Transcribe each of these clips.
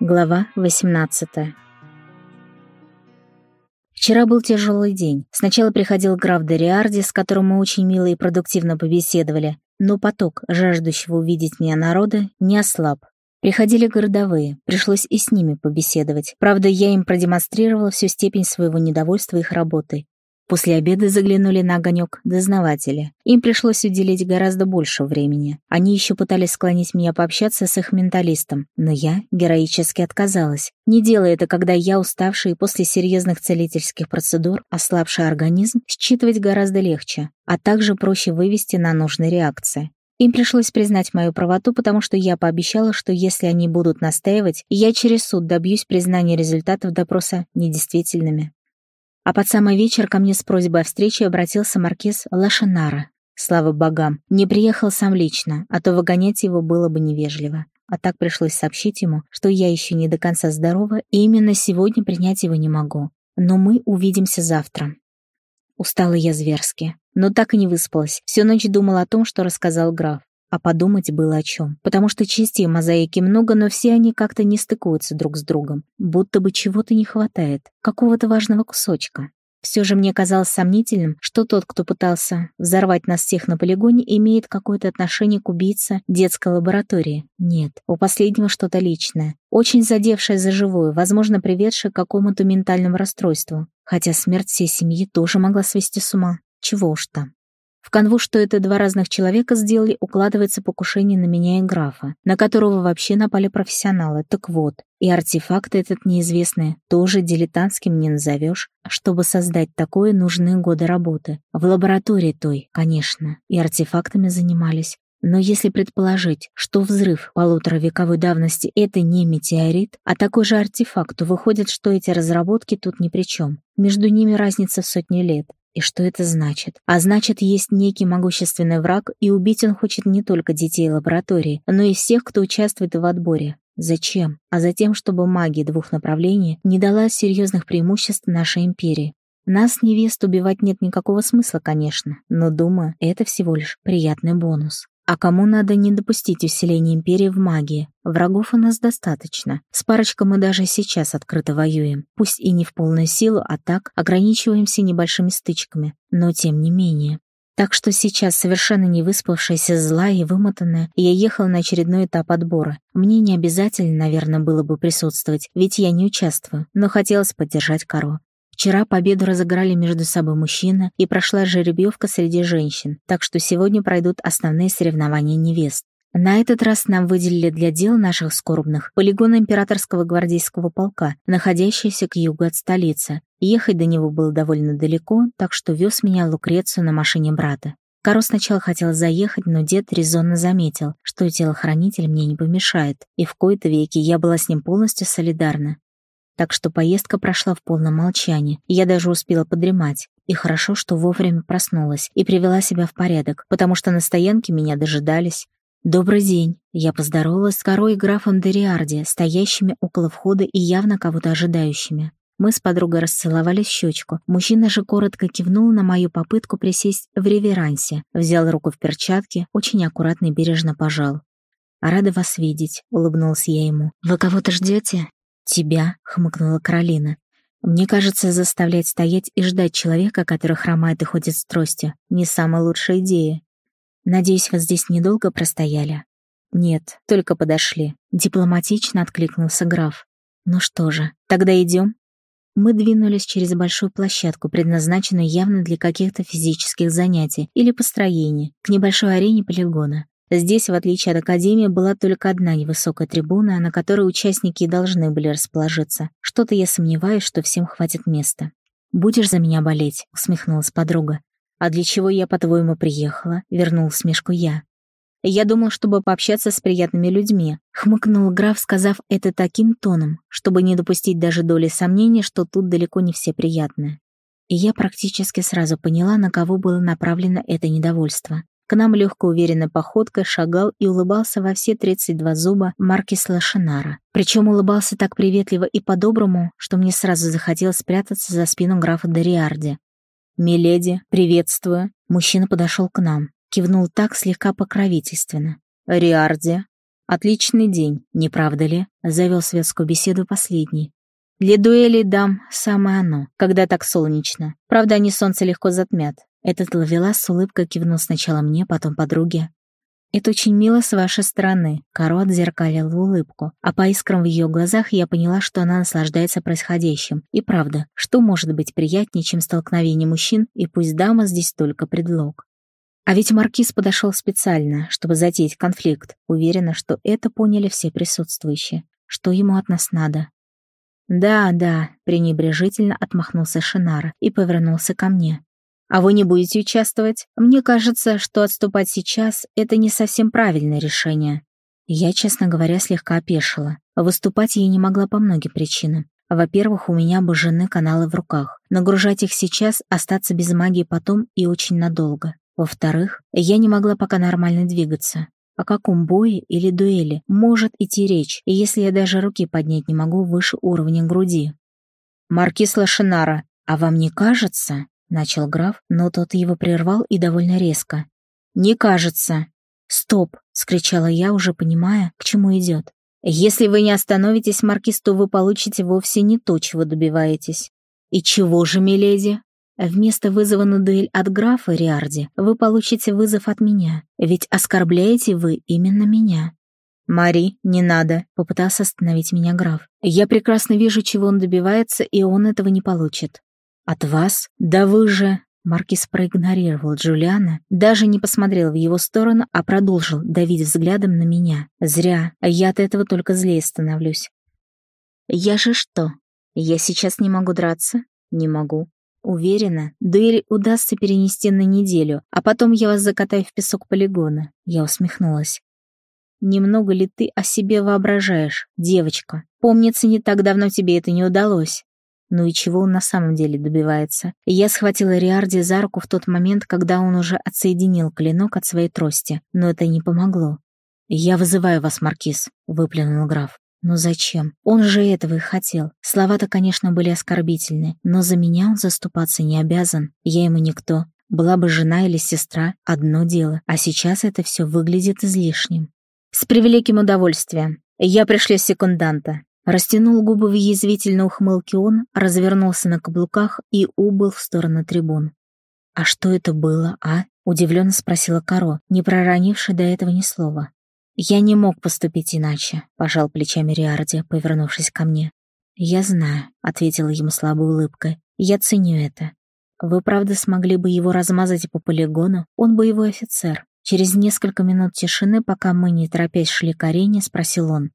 Глава 18 Вчера был тяжелый день. Сначала приходил граф Дориарди, с которым мы очень мило и продуктивно побеседовали, но поток жаждущего увидеть меня народа не ослаб. Приходили городовые, пришлось и с ними побеседовать. Правда, я им продемонстрировала всю степень своего недовольства их работой. После обеда заглянули на огонек дознаватели. Им пришлось уделить гораздо больше времени. Они еще пытались склонить меня пообщаться с их менталистом, но я героически отказалась. Не делая это, когда я, уставший после серьезных целительских процедур, ослабший организм, считывать гораздо легче, а также проще вывести на нужные реакции. Им пришлось признать мою правоту, потому что я пообещала, что если они будут настаивать, я через суд добьюсь признания результатов допроса недействительными. А под самый вечер ко мне с просьбой о встрече обратился маркиз Лашанара. Слава богам, не приехал сам лично, а то выгонять его было бы невежливо. А так пришлось сообщить ему, что я еще не до конца здорова, и именно сегодня принять его не могу. Но мы увидимся завтра. Устала я зверски, но так и не выспалась. Всю ночь думала о том, что рассказал граф. А подумать было о чем. Потому что частей мозаики много, но все они как-то не стыкуются друг с другом. Будто бы чего-то не хватает. Какого-то важного кусочка. Все же мне казалось сомнительным, что тот, кто пытался взорвать нас всех на полигоне, имеет какое-то отношение к убийце детской лаборатории. Нет, у последнего что-то личное. Очень задевшее за живую, возможно, приведшее к какому-то ментальному расстройству. Хотя смерть всей семьи тоже могла свести с ума. Чего уж там. В канву, что это два разных человека сделали, укладывается покушение на меня и графа, на которого вообще напали профессионалы. Так вот, и артефакт этот неизвестный, тоже дилетантским не назовешь. Чтобы создать такое, нужны годы работы. В лаборатории той, конечно, и артефактами занимались. Но если предположить, что взрыв полуторавековой давности — это не метеорит, а такой же артефакт, то выходит, что эти разработки тут ни при чем. Между ними разница в сотни лет. И что это значит? А значит, есть некий могущественный враг, и убить он хочет не только детей лаборатории, но и всех, кто участвует в отборе. Зачем? А затем, чтобы магия двух направлений не дала серьезных преимуществ нашей империи. Нас, невест, убивать нет никакого смысла, конечно, но, думаю, это всего лишь приятный бонус. А кому надо не допустить усиления империи в магии? Врагов у нас достаточно. С парочкой мы даже сейчас открыто воюем. Пусть и не в полную силу, а так ограничиваемся небольшими стычками. Но тем не менее. Так что сейчас, совершенно не выспавшаяся, злая и вымотанная, я ехала на очередной этап отбора. Мне не обязательно, наверное, было бы присутствовать, ведь я не участвую, но хотелось поддержать Каро. Вчера победу разыграли между собой мужчины и прошла жеребьевка среди женщин, так что сегодня пройдут основные соревнования невест. На этот раз нам выделили для дел наших скорбных полигон императорского гвардейского полка, находящийся к югу от столицы. Ехать до него было довольно далеко, так что вез меня Лукрецию на машине брата. Каро сначала хотел заехать, но дед резонно заметил, что телохранитель мне не помешает, и в кои-то веки я была с ним полностью солидарна так что поездка прошла в полном молчании, я даже успела подремать. И хорошо, что вовремя проснулась и привела себя в порядок, потому что на стоянке меня дожидались. «Добрый день!» Я поздоровалась с корой и графом Дериарди, стоящими около входа и явно кого-то ожидающими. Мы с подругой расцеловались в щечку. Мужчина же коротко кивнул на мою попытку присесть в реверансе, взял руку в перчатке, очень аккуратно и бережно пожал. «Рада вас видеть», — улыбнулся я ему. «Вы кого-то ждете?» «Тебя», — хмыкнула Каролина. «Мне кажется, заставлять стоять и ждать человека, который хромает и ходит с тростью, не самая лучшая идея. Надеюсь, вы здесь недолго простояли?» «Нет, только подошли», — дипломатично откликнулся граф. «Ну что же, тогда идем?» Мы двинулись через большую площадку, предназначенную явно для каких-то физических занятий или построений, к небольшой арене полигона. Здесь, в отличие от Академии, была только одна невысокая трибуна, на которой участники должны были расположиться. Что-то я сомневаюсь, что всем хватит места. «Будешь за меня болеть?» — усмехнулась подруга. «А для чего я, по-твоему, приехала?» — вернул смешку я. «Я думал, чтобы пообщаться с приятными людьми», — хмыкнул граф, сказав это таким тоном, чтобы не допустить даже доли сомнения, что тут далеко не все приятные. И я практически сразу поняла, на кого было направлено это недовольство. К нам легкой уверенной походкой шагал и улыбался во все 32 зуба Маркис Лошинара. Причем улыбался так приветливо и по-доброму, что мне сразу захотелось спрятаться за спину графа Дориарди. «Миледи, приветствую!» Мужчина подошел к нам, кивнул так слегка покровительственно. «Риарди!» «Отличный день, не правда ли?» — завел светскую беседу последний. «Для дуэли дам самое оно, когда так солнечно. Правда, они солнце легко затмят». Этот ловелас с улыбкой кивнул сначала мне, потом подруге. «Это очень мило с вашей стороны», — Каро отзеркалила улыбку, а по искрам в ее глазах я поняла, что она наслаждается происходящим. И правда, что может быть приятнее, чем столкновение мужчин, и пусть дама здесь только предлог. А ведь Маркиз подошел специально, чтобы затеять конфликт. Уверена, что это поняли все присутствующие. Что ему от нас надо? «Да, да», — пренебрежительно отмахнулся Шинара и повернулся ко мне. «А вы не будете участвовать? Мне кажется, что отступать сейчас — это не совсем правильное решение». Я, честно говоря, слегка опешила. Выступать я не могла по многим причинам. Во-первых, у меня обожжены каналы в руках. Нагружать их сейчас, остаться без магии потом и очень надолго. Во-вторых, я не могла пока нормально двигаться. О каком бое или дуэли может идти речь, если я даже руки поднять не могу выше уровня груди? «Маркис Лошинара, а вам не кажется?» — начал граф, но тот его прервал и довольно резко. «Не кажется». «Стоп!» — скричала я, уже понимая, к чему идет. «Если вы не остановитесь, Маркис, то вы получите вовсе не то, чего добиваетесь». «И чего же, миледи?» Вместо вызова на дуэль от графа Риарди вы получите вызов от меня, ведь оскорбляете вы именно меня. «Мари, не надо», — попытался остановить меня граф. «Я прекрасно вижу, чего он добивается, и он этого не получит». «От вас? Да вы же...» Маркиз проигнорировал Джулиана, даже не посмотрел в его сторону, а продолжил давить взглядом на меня. «Зря. Я от этого только злее становлюсь». «Я же что? Я сейчас не могу драться?» «Не могу. Уверена, дуэль удастся перенести на неделю, а потом я вас закатаю в песок полигона. Я усмехнулась. Немного ли ты о себе воображаешь, девочка? Помнится, не так давно тебе это не удалось. Ну и чего он на самом деле добивается? Я схватила Риарди за руку в тот момент, когда он уже отсоединил клинок от своей трости, но это не помогло. «Я вызываю вас, Маркиз», — выплюнул граф. Но зачем? Он же этого и хотел. Слова-то, конечно, были оскорбительны, но за меня он заступаться не обязан. Я ему никто. Была бы жена или сестра, одно дело. А сейчас это все выглядит излишним. С превеликим удовольствием. Я пришлю секунданта. Растянул губы в язвительной ухмылке он, развернулся на каблуках и убыл в сторону трибун. «А что это было, а?» — удивленно спросила Каро, не проронившая до этого ни слова. «Я не мог поступить иначе», — пожал плечами Риарди, повернувшись ко мне. «Я знаю», — ответила ему слабой улыбкой. «Я ценю это. Вы правда смогли бы его размазать по полигону? Он боевой офицер». Через несколько минут тишины, пока мы, не торопясь, шли к арене, спросил он.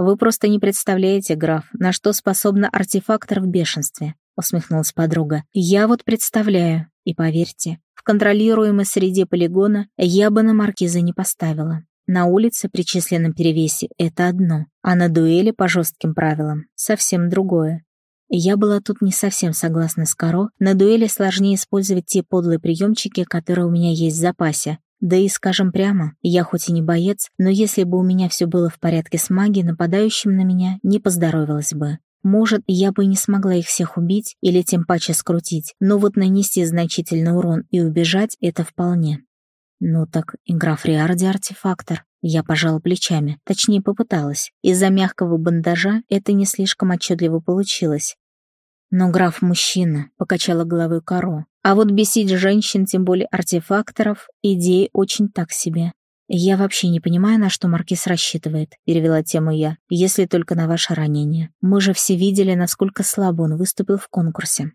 «Вы просто не представляете, граф, на что способна артефактор в бешенстве», — усмехнулась подруга. «Я вот представляю, и поверьте, в контролируемой среде полигона я бы на маркиза не поставила. На улице при численном перевесе это одно, а на дуэли по жестким правилам совсем другое. Я была тут не совсем согласна с Каро, на дуэли сложнее использовать те подлые приемчики, которые у меня есть в запасе. Да и скажем прямо, я хоть и не боец, но если бы у меня все было в порядке с магией, нападающим на меня не поздоровилось бы. Может, я бы не смогла их всех убить или тем паче скрутить, но вот нанести значительный урон и убежать — это вполне. Ну так игра Фриарди артефактор. Я пожала плечами, точнее попыталась. Из-за мягкого бандажа это не слишком отчетливо получилось. Но граф мужчина, покачала головой Каро. А вот бесить женщин, тем более артефакторов, идея очень так себе. «Я вообще не понимаю, на что Маркиз рассчитывает», — перевела тему я, «если только на ваше ранение. Мы же все видели, насколько слабо он выступил в конкурсе».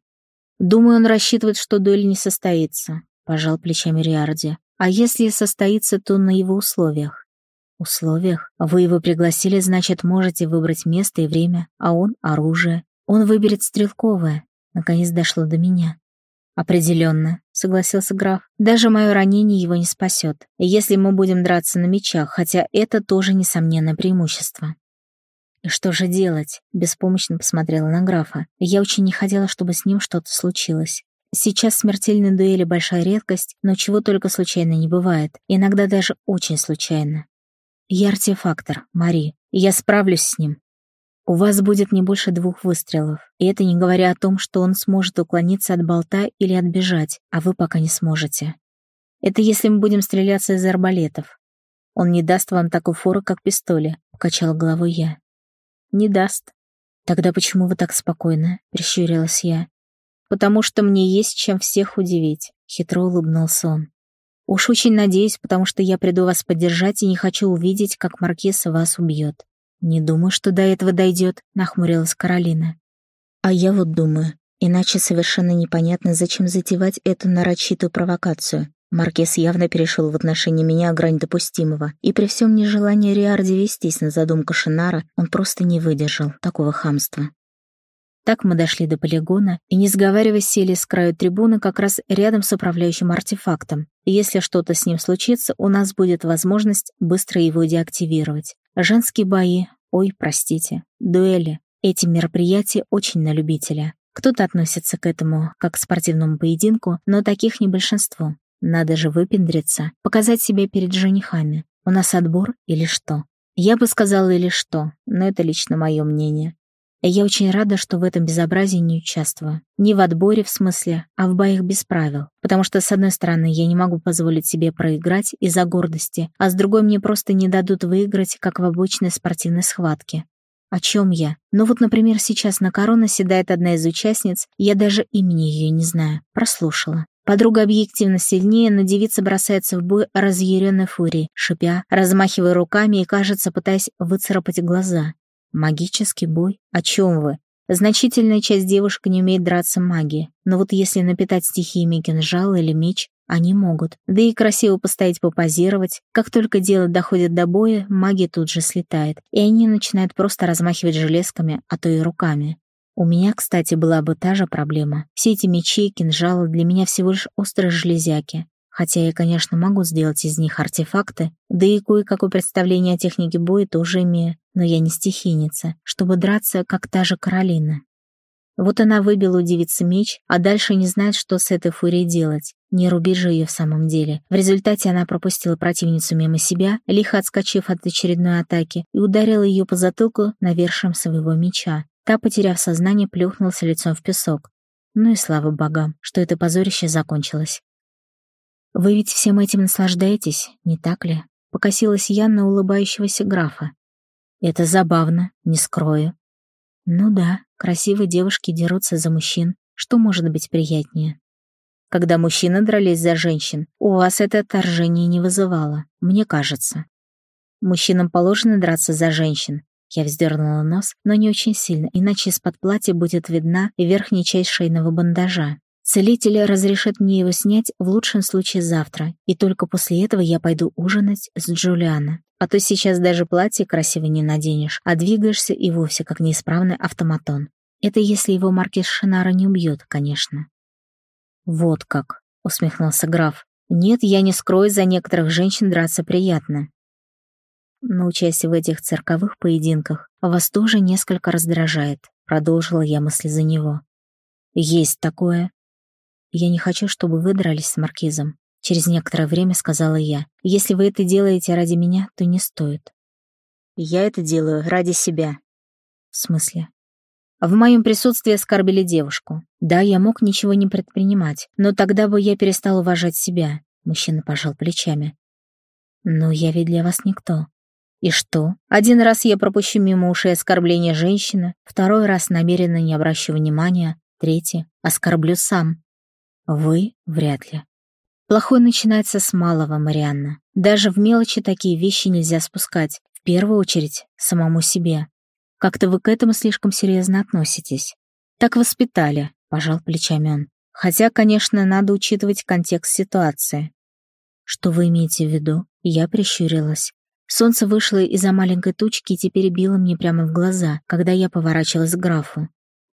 «Думаю, он рассчитывает, что дуэль не состоится», — пожал плечами Риарди. А если состоится, то на его условиях. Условиях? Вы его пригласили, значит, можете выбрать место и время, а он — оружие. Он выберет стрелковое. Наконец дошло до меня. «Определенно», — согласился граф. «Даже мое ранение его не спасет, если мы будем драться на мечах, хотя это тоже несомненное преимущество». «И что же делать?» — беспомощно посмотрела на графа. Я очень не хотела, чтобы с ним что-то случилось. Сейчас смертельные дуэли большая редкость, но чего только случайно не бывает, иногда даже очень случайно. Я артефактор, Мари, я справлюсь с ним. У вас будет не больше двух выстрелов, и это не говоря о том, что он сможет уклониться от болта или отбежать, а вы пока не сможете. Это если мы будем стреляться из арбалетов. Он не даст вам такой форы, как пистоли», — покачала головой я. «Не даст». «Тогда почему вы так спокойны?» — прищурилась я. «Потому что мне есть чем всех удивить», — хитро улыбнулся он. «Уж очень надеюсь, потому что я приду вас поддержать и не хочу увидеть, как Маркиз вас убьет». «Не думаю, что до этого дойдет», — нахмурилась Каролина. «А я вот думаю, иначе совершенно непонятно, зачем затевать эту нарочитую провокацию. Маркиз явно перешел в отношении меня грань допустимого, и при всем нежелании Риарди вестись на задумку Шинара, он просто не выдержал такого хамства. Так мы дошли до полигона и, не сговариваясь, сели с краю трибуны как раз рядом с управляющим артефактом. Если что-то с ним случится, у нас будет возможность быстро его деактивировать. Женские бои, ой, простите, дуэли. Эти мероприятия очень на любителя. Кто-то относится к этому как к спортивному поединку, но таких не большинство. Надо же выпендриться, показать себя перед женихами. У нас отбор или что? Я бы сказала или что, но это лично мое мнение. Я очень рада, что в этом безобразии не участвую. Не в отборе в смысле, а в боях без правил. Потому что, с одной стороны, я не могу позволить себе проиграть из-за гордости, а с другой мне просто не дадут выиграть, как в обычной спортивной схватке. О чем я? Ну вот, например, сейчас на корону седает одна из участниц, я даже имени ее не знаю. Прослушала. Подруга объективно сильнее, но девица бросается в бой разъяренной фурией, шипя, размахивая руками и, кажется, пытаясь выцарапать глаза. Магический бой? О чем вы? Значительная часть девушек не умеет драться магией, но вот если напитать стихиями кинжал или меч, они могут. Да и красиво постоять попозировать. Как только дело доходит до боя, магия тут же слетает, и они начинают просто размахивать железками, а то и руками. У меня, кстати, была бы та же проблема. Все эти мечи и кинжалы для меня всего лишь острые железяки. Хотя я, конечно, могу сделать из них артефакты, да и кое-какое представление о технике боя тоже имею, но я не стихийница, чтобы драться, как та же Каролина. Вот она выбила у девицы меч, а дальше не знает, что с этой фурией делать. Не рубить же ее в самом деле. В результате она пропустила противницу мимо себя, лихо отскочив от очередной атаки, и ударила ее по затылку навершием своего меча. Та, потеряв сознание, плюхнулась лицом в песок. Ну и слава богам, что это позорище закончилось. «Вы ведь всем этим наслаждаетесь, не так ли?» — покосилась я на улыбающегося графа. «Это забавно, не скрою». «Ну да, красивые девушки дерутся за мужчин. Что может быть приятнее?» Когда мужчины дрались за женщин, у вас это отторжение не вызывало, мне кажется. Мужчинам положено драться за женщин. Я вздернула нос, но не очень сильно, иначе из-под платья будет видна верхняя часть шейного бандажа. Целитель разрешит мне его снять в лучшем случае завтра, и только после этого я пойду ужинать с Джулиана. А то сейчас даже платье красиво не наденешь, а двигаешься и вовсе как неисправный автоматон. Это если его маркиз Шинара не убьет, конечно. «Вот как», — усмехнулся граф. «Нет, я не скрою, за некоторых женщин драться приятно. Но участие в этих цирковых поединках вас тоже несколько раздражает», — продолжила я мысли за него. «Есть такое», «Я не хочу, чтобы вы дрались с Маркизом», — через некоторое время сказала я. «Если вы это делаете ради меня, то не стоит». «Я это делаю ради себя». «В смысле?» В моем присутствии оскорбили девушку. Да, я мог ничего не предпринимать, но тогда бы я перестал уважать себя. Мужчина пожал плечами. Но я ведь для вас никто. И что? Один раз я пропущу мимо ушей оскорбления женщины, второй раз намеренно не обращу внимания, третий — оскорблю сам. Вы? Вряд ли. Плохой начинается с малого, Марианна. Даже в мелочи такие вещи нельзя спускать. В первую очередь, самому себе. Как-то вы к этому слишком серьезно относитесь. Так воспитали, пожал плечами он. Хотя, конечно, надо учитывать контекст ситуации. Что вы имеете в виду? Я прищурилась. Солнце вышло из-за маленькой тучки и теперь било мне прямо в глаза, когда я поворачивалась к графу.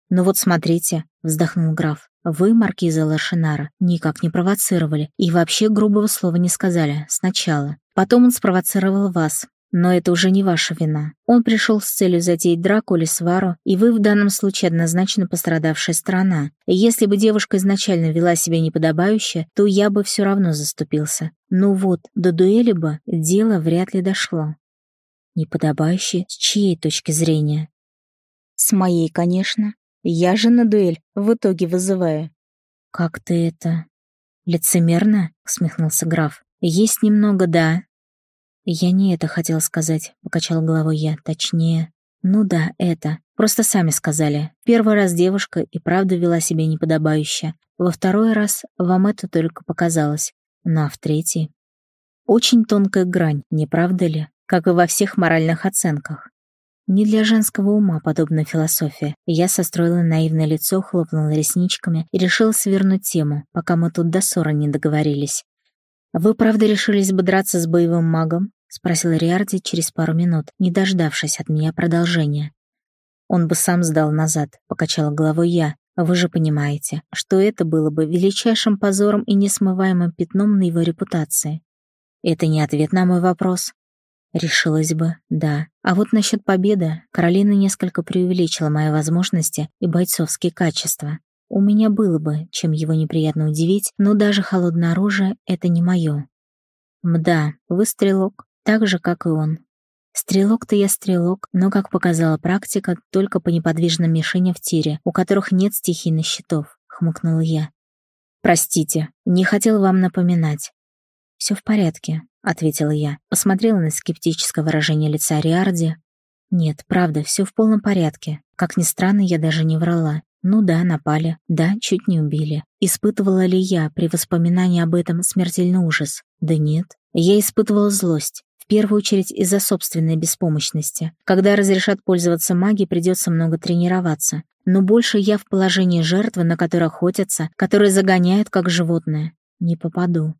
«Ну вот смотрите», — вздохнул граф, «вы, маркиза Ларшинара, никак не провоцировали и вообще грубого слова не сказали сначала. Потом он спровоцировал вас, но это уже не ваша вина. Он пришел с целью затеять драку или свару, и вы в данном случае однозначно пострадавшая сторона. Если бы девушка изначально вела себя неподобающе, то я бы все равно заступился. Ну вот, до дуэли бы дело вряд ли дошло. Неподобающе с чьей точки зрения? С моей, конечно. Я же на дуэль в итоге вызываю. Как ты это... Лицемерно? Усмехнулся граф. Есть немного, да. «Я не это хотел сказать», — покачал головой я, точнее. «Ну да, это. Просто сами сказали. Первый раз девушка и правда вела себя неподобающе. Во второй раз вам это только показалось. Ну а в третий...» Очень тонкая грань, не правда ли? Как и во всех моральных оценках. Не для женского ума подобна философия. Я состроила наивное лицо, хлопнула ресничками и решила свернуть тему, пока мы тут до ссоры не договорились. «Вы правда решились бы драться с боевым магом?» — спросил Риарди через пару минут, не дождавшись от меня продолжения. «Он бы сам сдал назад», — покачала головой я. «Вы же понимаете, что это было бы величайшим позором и несмываемым пятном на его репутации. Это не ответ на мой вопрос. Решилась бы, да. А вот насчет победы Каролина несколько преувеличила мои возможности и бойцовские качества. У меня было бы, чем его неприятно удивить, но даже холодное оружие — это не мое. Мда, вы стрелок, так же, как и он. Стрелок-то я стрелок, но, как показала практика, только по неподвижным мишеням в тире, у которых нет стихийных щитов, хмыкнула я. Простите, не хотел вам напоминать. Все в порядке, ответила я. Посмотрела на скептическое выражение лица Риарди. Нет, правда, все в полном порядке. Как ни странно, я даже не врала. Ну да, напали. Да, чуть не убили. Испытывала ли я при воспоминании об этом смертельный ужас? Да нет. Я испытывала злость. В первую очередь из-за собственной беспомощности. Когда разрешат пользоваться магией, придется много тренироваться. Но больше я в положении жертвы, на которой охотятся, которые загоняют как животное. Не попаду.